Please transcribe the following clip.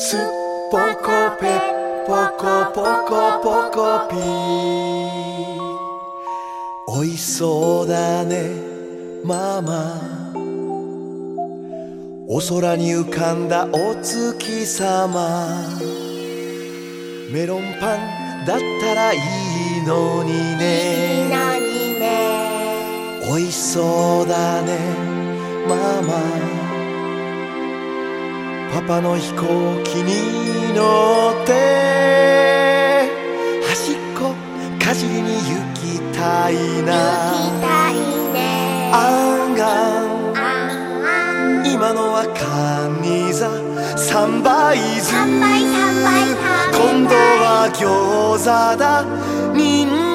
すっぽこぺっぽこぽこぽこぴー。おいしそうだねママ。お空に浮かんだお月様。メロンパンだったらいいのにね。なにね。おいしそうだねママパパの飛行機に乗って端っこかじりに行きたい行なきたいね。あんがん今のはカニ座。三杯酢。三杯三杯食べたい今度は餃子だ。ニンニ